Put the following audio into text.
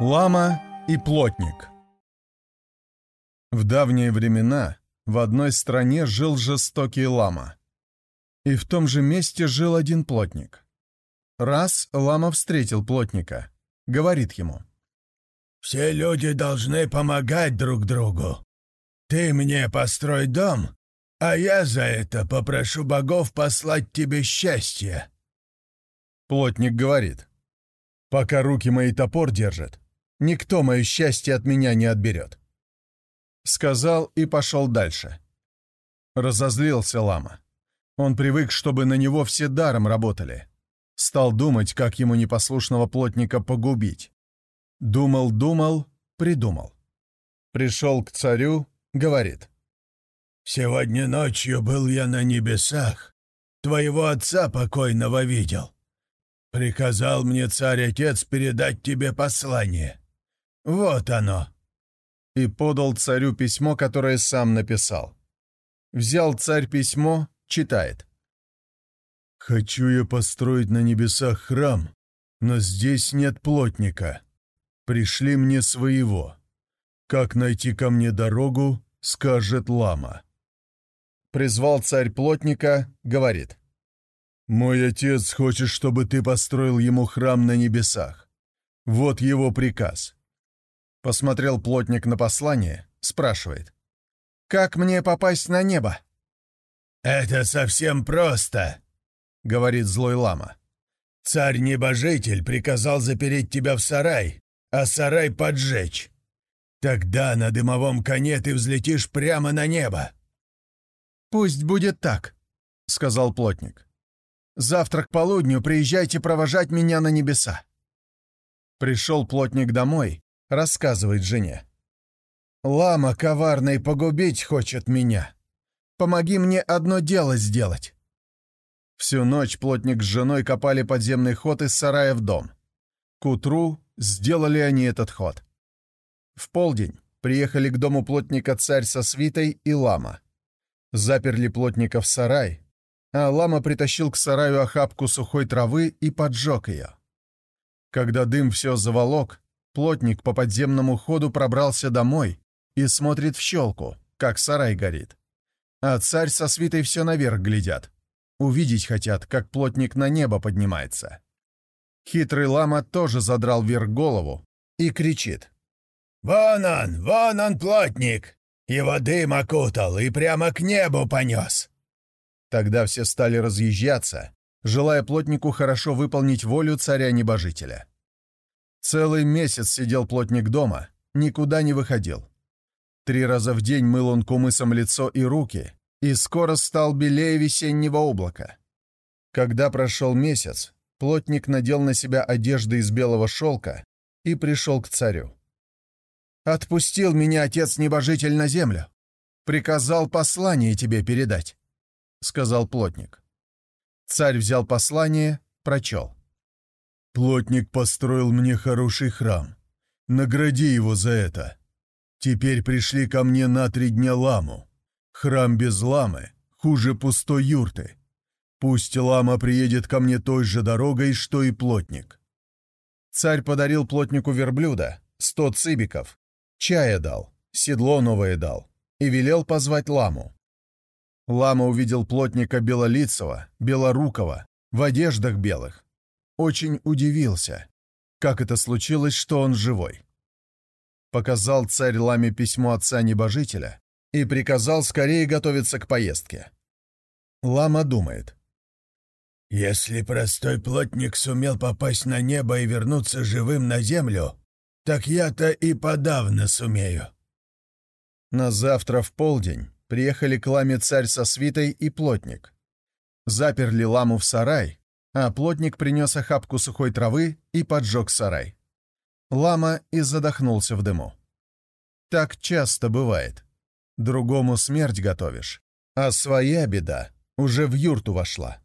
Лама и плотник В давние времена в одной стране жил жестокий лама. И в том же месте жил один плотник. Раз лама встретил плотника, говорит ему. «Все люди должны помогать друг другу. Ты мне построй дом, а я за это попрошу богов послать тебе счастье». Плотник говорит. «Пока руки мои топор держат, Никто мое счастье от меня не отберет. Сказал и пошел дальше. Разозлился лама. Он привык, чтобы на него все даром работали. Стал думать, как ему непослушного плотника погубить. Думал, думал, придумал. Пришел к царю, говорит. «Сегодня ночью был я на небесах. Твоего отца покойного видел. Приказал мне царь-отец передать тебе послание. «Вот оно!» И подал царю письмо, которое сам написал. Взял царь письмо, читает. «Хочу я построить на небесах храм, но здесь нет плотника. Пришли мне своего. Как найти ко мне дорогу, скажет лама». Призвал царь плотника, говорит. «Мой отец хочет, чтобы ты построил ему храм на небесах. Вот его приказ. Посмотрел плотник на послание, спрашивает. «Как мне попасть на небо?» «Это совсем просто», — говорит злой лама. «Царь-небожитель приказал запереть тебя в сарай, а сарай поджечь. Тогда на дымовом коне ты взлетишь прямо на небо». «Пусть будет так», — сказал плотник. «Завтра к полудню приезжайте провожать меня на небеса». Пришел плотник домой, рассказывает жене. «Лама коварный погубить хочет меня. Помоги мне одно дело сделать». Всю ночь плотник с женой копали подземный ход из сарая в дом. К утру сделали они этот ход. В полдень приехали к дому плотника царь со свитой и лама. Заперли плотника в сарай, а лама притащил к сараю охапку сухой травы и поджег ее. Когда дым все заволок, Плотник по подземному ходу пробрался домой и смотрит в щелку, как сарай горит. А царь со свитой все наверх глядят. Увидеть хотят, как плотник на небо поднимается. Хитрый лама тоже задрал вверх голову и кричит. «Вон он, вон он, плотник! Его дым окутал и прямо к небу понес!» Тогда все стали разъезжаться, желая плотнику хорошо выполнить волю царя-небожителя. Целый месяц сидел плотник дома, никуда не выходил. Три раза в день мыл он кумысом лицо и руки, и скоро стал белее весеннего облака. Когда прошел месяц, плотник надел на себя одежды из белого шелка и пришел к царю. «Отпустил меня отец-небожитель на землю. Приказал послание тебе передать», — сказал плотник. Царь взял послание, прочел. Плотник построил мне хороший храм. Награди его за это. Теперь пришли ко мне на три дня ламу. Храм без ламы хуже пустой юрты. Пусть лама приедет ко мне той же дорогой, что и плотник. Царь подарил плотнику верблюда, сто цибиков, чая дал, седло новое дал и велел позвать ламу. Лама увидел плотника белолицего, белорукого, в одеждах белых, очень удивился, как это случилось, что он живой. Показал царь Ламе письмо отца-небожителя и приказал скорее готовиться к поездке. Лама думает. «Если простой плотник сумел попасть на небо и вернуться живым на землю, так я-то и подавно сумею». На завтра в полдень приехали к Ламе царь со свитой и плотник. Заперли Ламу в сарай, а плотник принес охапку сухой травы и поджег сарай. Лама и задохнулся в дыму. Так часто бывает. Другому смерть готовишь, а своя беда уже в юрту вошла.